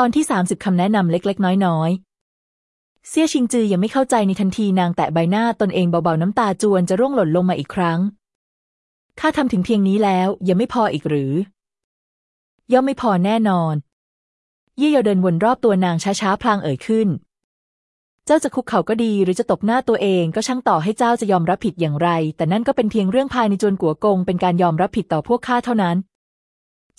ตอนที่สามสิบคำแนะนำเล็ก ๆ น้อย ๆ เซี่ยชิงจือยังไม่เข้าใจในทันทีนางแตะใบหน้าตนเองเบา ๆ น้ำตาจวนจะร่วงหล่นลงมาอีกครั้ง ข้าทำถึงเพียงนี้แล้วยังไม่พออีกหรือ ย่อมไม่พอแน่นอน เย่เยาเดินวนรอบตัวนางช้าๆพลางเอ่ยขึ้น เจ้าจะคุกเข่าก็ดีหรือจะตบหน้าตัวเองก็ช่างต่อให้เจ้าจะยอมรับผิดอย่างไร แต่นั่นก็เป็นเพียงเรื่องภายในจวนกัวกงเป็นการยอมรับผิดต่อพวกข้าเท่านั้น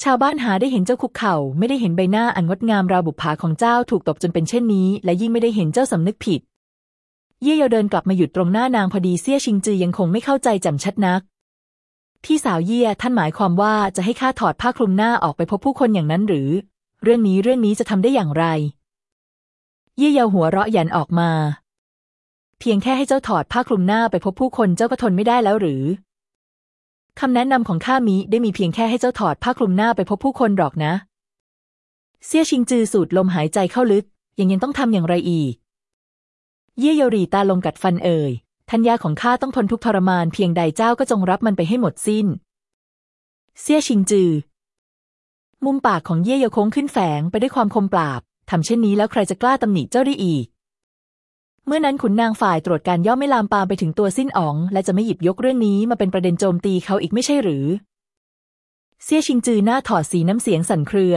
ชาวบ้านหาได้เห็นเจ้าคุกเข่า ไม่ได้เห็นใบหน้าอันงดงามราวบุปผาของเจ้าถูกตบจนเป็นเช่นนี้ และยิ่งไม่ได้เห็นเจ้าสำนึกผิด เย่เยาเดินกลับมาหยุดตรงหน้านางพอดีเซี่ยชิงจือยังคงไม่เข้าใจจำชัดนัก พี่สาวเย่ท่านหมายความว่าจะให้ข้าถอดผ้าคลุมหน้าออกไปพบผู้คนอย่างนั้นหรือ เรื่องนี้เรื่องนี้จะทำได้อย่างไร เย่เยาหัวเราะหยันออกมา เพียงแค่ให้เจ้าถอดผ้าคลุมหน้าไปพบผู้คนเจ้าก็ทนไม่ได้แล้วหรือ คำแนะนำของข้ามิได้มีเพียงแค่ให้เจ้าถอดผ้าคลุมหน้าไปพบผู้คนหรอกนะ เซี่ยชิงจือสูดลมหายใจเข้าลึก ยังยังต้องทำอย่างไรอีก เย่เยรีตาลงกัดฟันเอ่ยทัญญาของข้าต้องทนทุกทรมานเพียงใดเจ้าก็จงรับมันไปให้หมดสิ้น เซี่ยชิงจือ มุมปากของเย่เยโค้งขึ้นแฝงไปด้วยความคมปราบทำเช่นนี้แล้วใครจะกล้าตำหนิเจ้าได้อีก เมื่อนั้นขุนนางฝ่ายตรวจการย่อมไม่ลามปามไปถึงตัวสิ้นอ๋อง และจะไม่หยิบยกเรื่องนี้มาเป็นประเด็นโจมตีเขาอีกไม่ใช่หรือ เซี่ยชิงจือหน้าถอดสีน้ำเสียงสั่นเครือ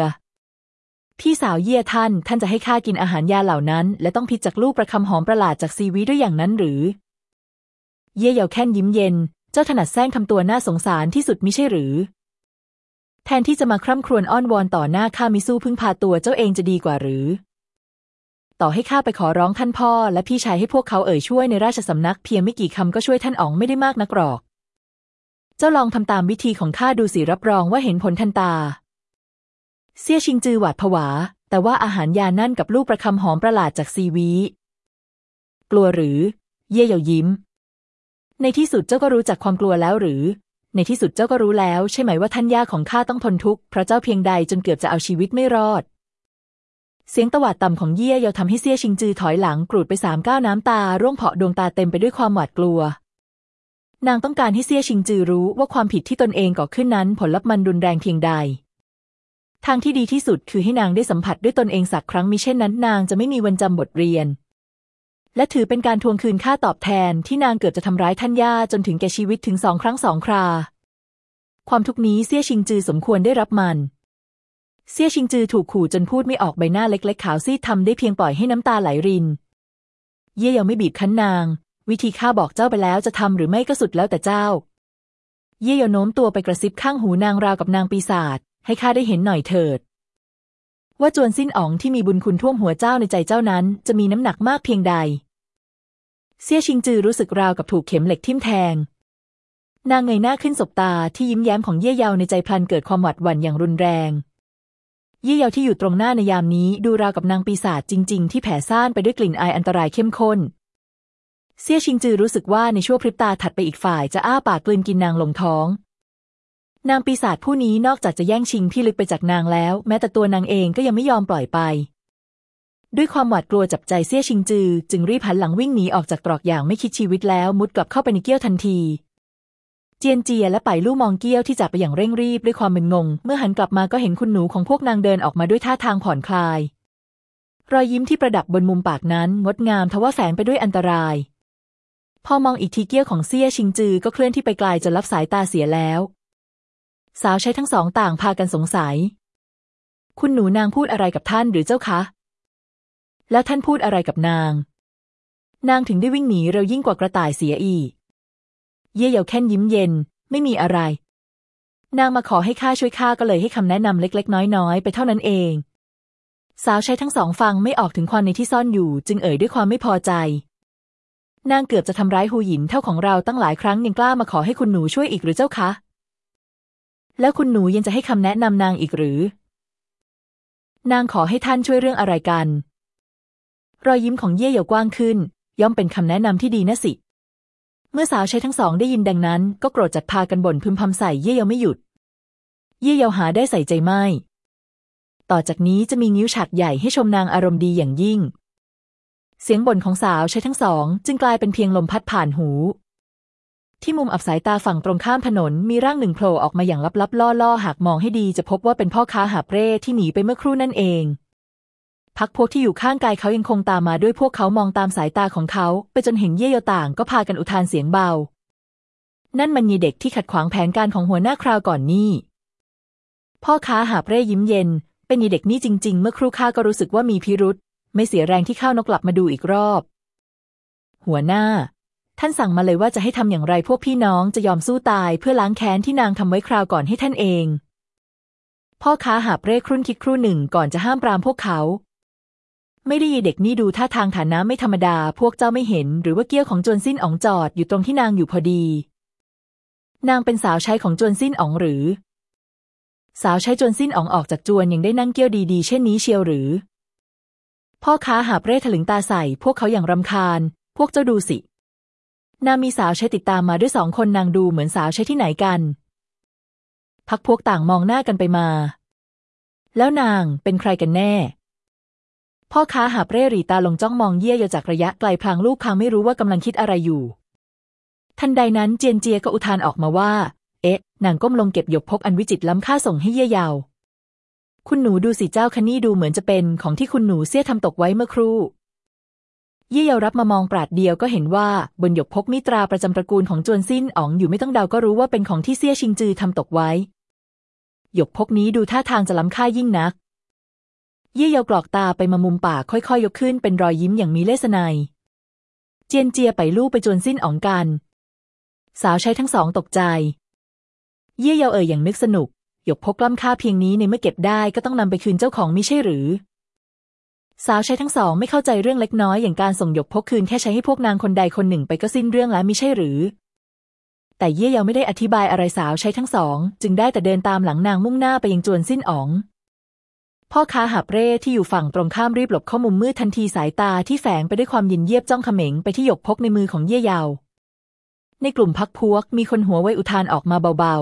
พี่สาวเยี่ยท่าน ท่านจะให้ข้ากินอาหารยาเหล่านั้น และต้องพิจจากลูกประคำหอมประหลาดจากซีวีด้วยอย่างนั้นหรือ เย่เยาแค่นยิ้มเย็น เจ้าถนัดแซงทำตัวน่าสงสารที่สุดมิใช่หรือ แทนที่จะมาคร่ำครวญอ้อนวอนต่อหน้าข้ามิสู้พึ่งพาตัวเจ้าเองจะดีกว่าหรือ ต่อให้ข้าไปขอร้องท่านพ่อ และพี่ชายให้พวกเขาเอ่ยช่วยในราชสำนักเพียงไม่กี่คำก็ช่วยท่านอ๋องไม่ได้มากนักหรอก เจ้าลองทำตามวิธีของข้าดูสิรับรองว่าเห็นผลทันตาเซี่ยชิงจือหวาดผวา แต่ว่าอาหารยานั่นกับลูกประคำหอมประหลาดจากซีวีกลัวหรือ เย่เยายิ้ม ในที่สุดเจ้าก็รู้จักความกลัวแล้วหรือ ในที่สุดเจ้าก็รู้แล้ว ใช่ไหมว่าท่านย่าของข้าต้องทนทุกข์เพราะเจ้าเพียงใดจนเกือบจะเอาชีวิตไม่รอด สียงตวาดต่ำของเยี่ยเยาทำให้เซี่ยชิงจือถอยหลังกรูดไปสามก้าวน้ำตา ร่วงเพาะดวงตาเต็มไปด้วยความหวาดกลัว นางต้องการให้เซี่ยชิงจือรู้ว่าความผิดที่ตนเองก่อขึ้นนั้นผลลัพธ์มันรุนแรงเพียงใด ทางที่ดีที่สุดคือให้นางได้สัมผัสด้วยตนเองสักครั้งมิเช่นนั้น นางจะไม่มีวันจำบทเรียน และถือเป็นการทวงคืนค่าตอบแทนที่นางเกือบจะทำร้ายท่านย่าจนถึงแก่ชีวิตถึงสองครั้งสองครา ความทุกนี้เซี่ยชิงจือสมควรได้รับมัน เซี่ยชิงจือถูกขู่จนพูดไม่ออกใบหน้าเล็ก ๆ ขาวซีดทำได้เพียงปล่อยให้น้ำตาไหลริน เย่ยังไม่บีบคั้นนาง วิธีข้าบอกเจ้าไปแล้วจะทำหรือไม่ก็สุดแล้วแต่เจ้า เย่ยโน้มตัวไปกระซิบข้างหูนางราวกับนางปีศาจให้ข้าได้เห็นหน่อยเถิด ว่าจวนสิ้นอ๋องที่มีบุญคุณท่วมหัวเจ้าในใจเจ้านั้น จะมีน้ำหนักมากเพียงใด เซี่ยชิงจือรู้สึกราวกับถูกเข็มเหล็กทิ่มแทงนางเงยหน้าขึ้นสบตาที่ยิ้มแย้มของเย่เยาในใจพลันเกิดความหวาดหวั่นอย่างรุนแรง ยี่เยาที่อยู่ตรงหน้าในยามนี้ดูราวกับนางปีศาจจริง ๆ ที่แผ่ซ่านไปด้วยกลิ่นอายอันตรายเข้มข้น เซี่ยชิงจือรู้สึกว่าในช่วงพริบตาถัดไปอีกฝ่ายจะอ้าปากกลืนกินนางลงท้อง นางปีศาจผู้นี้นอกจากจะแย่งชิงที่ลึกไปจากนางแล้ว แม้แต่ตัวนางเองก็ยังไม่ยอมปล่อยไป ด้วยความหวาดกลัวจับใจเซี่ยชิงจือ จึงรีบหันหลังวิ่งหนีออกจากตรอกอย่างไม่คิดชีวิตแล้วมุดกลับเข้าไปในเกี้ยวทันที เจียนเจียและไปลู่มองเกี้ยวที่จากไปอย่างเร่งรีบด้วยความมึนงง เมื่อหันกลับมาก็เห็นคุณหนูของพวกนางเดินออกมาด้วยท่าทางผ่อนคลาย รอยยิ้มที่ประดับบนมุมปากนั้นงดงามทว่าแฝงไปด้วยอันตราย พอมองอีกทีเกี้ยวของเซี่ยชิงจือก็เคลื่อนที่ไปไกลจนรับสายตาเสียแล้ว สาวใช้ทั้งสองต่างพากันสงสัย คุณหนูนางพูดอะไรกับท่านหรือเจ้าคะ แล้วท่านพูดอะไรกับนาง นางถึงได้วิ่งหนีเร็วยิ่งกว่ากระต่ายเสียอีก เย่เยาแค่นยิ้มเย็น ไม่มีอะไร นางมาขอให้ข้าช่วยข้าก็เลยให้คำแนะนำเล็ก ๆ น้อยๆ ไปเท่านั้นเอง สาวใช้ทั้งสองฟังไม่ออกถึงความในที่ซ่อนอยู่ จึงเอ่ยด้วยความไม่พอใจ นางเกือบจะทำร้ายหูหยินเท่าของเราตั้งหลายครั้งยังกล้ามาขอให้คุณหนูช่วยอีกหรือเจ้าคะ แล้วคุณหนูยังจะให้คำแนะนำนางอีกหรือ นางขอให้ท่านช่วยเรื่องอะไรกัน รอยยิ้มของเย่เยากว้างขึ้น ย่อมเป็นคำแนะนำที่ดีนะสิ มื่อสาวใช้ทั้งสองได้ยินดังนั้น ก็โกรธจัดพากันบ่นพึมพำใส่เย่เยาไม่หยุด เย่เยาหาได้ใส่ใจไม่ ต่อจากนี้จะมีนิ้วฉากใหญ่ให้ชมนางอารมณ์ดีอย่างยิ่ง เสียงบ่นของสาวใช้ทั้งสอง จึงกลายเป็นเพียงลมพัดผ่านหู ที่มุมอับสายตาฝั่งตรงข้ามถนนมีร่างหนึ่งโผล่ออกมาอย่างลับๆล่อๆ หากมองให้ดีจะพบว่าเป็นพ่อค้าหาเปร่ที่หนีไปเมื่อครู่นั่นเอง พักพวกที่อยู่ข้างกายเขายังคงตามมาด้วยพวกเขามองตามสายตาของเขา ไปจนเห็นเย่เยต่างก็พากันอุทานเสียงเบา นั่นมันยีเด็กที่ขัดขวางแผนการของหัวหน้าคราวก่อนนี่พ่อค้าหาบเร่ยิ้มเย็น เป็นยีเด็กนี่จริง ๆ เมื่อครู่ข้าก็รู้สึกว่ามีพิรุษไม่เสียแรงที่ข้าวนกกลับมาดูอีกรอบ หัวหน้า ท่านสั่งมาเลยว่าจะให้ทำอย่างไรพวกพี่น้องจะยอมสู้ตายเพื่อล้างแค้นที่นางทำไว้คราวก่อนให้ท่านเอง พ่อค้าหาบเร่ครุ่นคิดครู่หนึ่งก่อนจะห้ามปรามพวกเขา ไม่ได้ยีเด็กนี่ดูท่าทางฐานะไม่ธรรมดา พวกเจ้าไม่เห็น หรือว่าเกี้ยวของจวนสิ้นอ๋องจอดอยู่ตรงที่นางอยู่พอดี นางเป็นสาวใช้ของจวนสิ้นอ๋องหรือ สาวใช้จวนสิ้นอ๋องออกจากจวนยังได้นั่งเกี้ยวดีๆ เช่นนี้เชียวหรือ พ่อค้าหาเร่ถลึงตาใส่ พวกเขาอย่างรำคาญ พวกเจ้าดูสิ นางมีสาวใช้ติดตามมาด้วยสองคนนางดูเหมือนสาวใช้ที่ไหนกัน พักพวกต่างมองหน้ากันไปมา แล้วนางเป็นใครกันแน่ พ่อค้าหาบเร่หรีตาลงจ้องมองเยี่ยยจากระยะไกลพลางลูกคางไม่รู้ว่ากำลังคิดอะไรอยู่ ทันใดนั้นเจียนเจียก็อุทานออกมาว่า เอ๊ะนางก้มลงเก็บหยกพกอันวิจิตล้ำค่าส่งให้เยี่ยยาวคุณหนูดูสิเจ้าคันนี่ดูเหมือนจะเป็นของที่คุณหนูเสี้ยทำตกไว้เมื่อครู่ เยี่ยยาวรับมามองปราดเดียวก็เห็นว่าบนหยกพกมีตราประจำตระกูลของจวนสิ้นอ๋องอยู่ไม่ต้องเดาก็รู้ว่าเป็นของที่เสี้ยชิงจือทำตกไว้ หยกพกนี้ดูท่าทางจะล้ำค่ายิ่งนัก เยี่ยยากรอกตาไปมามุมปากค่อยๆ ยกขึ้นเป็นรอยยิ้มอย่างมีเลสไนยเจียนเจียไปลู่ไปจนสิ้นอ๋องกัน สาวใช้ทั้งสองตกใจ เยี่ยยาเอ่ยอย่างนึกสนุก หยกพกล้ำค่าเพียงนี้ในเมื่อเก็บได้ก็ต้องนำไปคืนเจ้าของมิใช่หรือ สาวใช้ทั้งสองไม่เข้าใจเรื่องเล็กน้อยอย่างการส่งหยกพกคืนแค่ใช้ให้พวกนางคนใดคนหนึ่งไปก็สิ้นเรื่องแล้วมิใช่หรือ แต่เยี่ยยาไม่ได้อธิบายอะไรสาวใช้ทั้งสอง จึงได้แต่เดินตามหลังนางมุ่งหน้าไปยังจวนสิ้นอ๋อง พ่อค้าหับเร่ที่อยู่ฝั่งตรงข้ามรีบหลบเข้ามุมมืดทันทีสายตาที่แฝงไปด้วยความยินเยียบจ้องเขม็งไปที่หยกพกในมือของเย่ยยาว ในกลุ่มพักพวกมีคนหัวไวอุทานออกมาเบา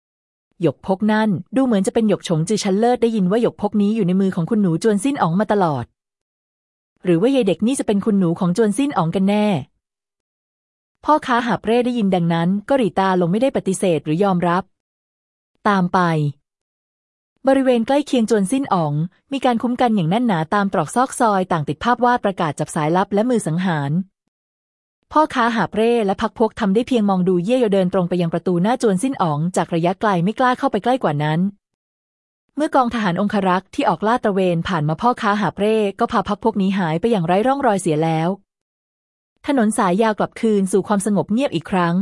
ๆ หยกพกนั่นดูเหมือนจะเป็นหยกฉงจือชั้นเลิศได้ยินว่าหยกพกนี้อยู่ในมือของคุณหนูจวนสิ้นอ๋องมาตลอด หรือว่ายายเด็กนี่จะเป็นคุณหนูของจวนสิ้นอ๋องกันแน่ พ่อค้าหาบเร่ได้ยินดังนั้น ก็หรีตาลงไม่ได้ปฏิเสธหรือยอมรับ ตามไป บริเวณใกล้เคียงจวนสิ้นอ๋อง มีการคุ้มกันอย่างแน่นหนาตามตรอกซอกซอยต่างติดภาพวาดประกาศจับสายลับและมือสังหาร พ่อค้าหาเร่และพักพวกทำได้เพียงมองดูเย่เยเดินตรงไปยังประตูหน้าจวนสิ้นอ๋อง จากระยะไกลไม่กล้าเข้าไปใกล้กว่านั้นเมื่อกองทหารองครักษ์ที่ออกลาดตระเวนผ่านมาพ่อค้าหาเร่ก็พาพักพวกนี้หายไปอย่างไร้ร่องรอยเสียแล้ว ถนนสายยาวกลับคืนสู่ความสงบเงียบอีกครั้ง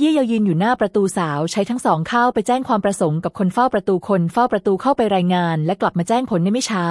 เยี่ยยายืนอยู่หน้าประตูสาวใช้ทั้งสองเข้าไปแจ้งความประสงค์กับคนเฝ้าประตูคนเฝ้าประตูเข้าไปรายงาน และกลับมาแจ้งผลในไม่ช้า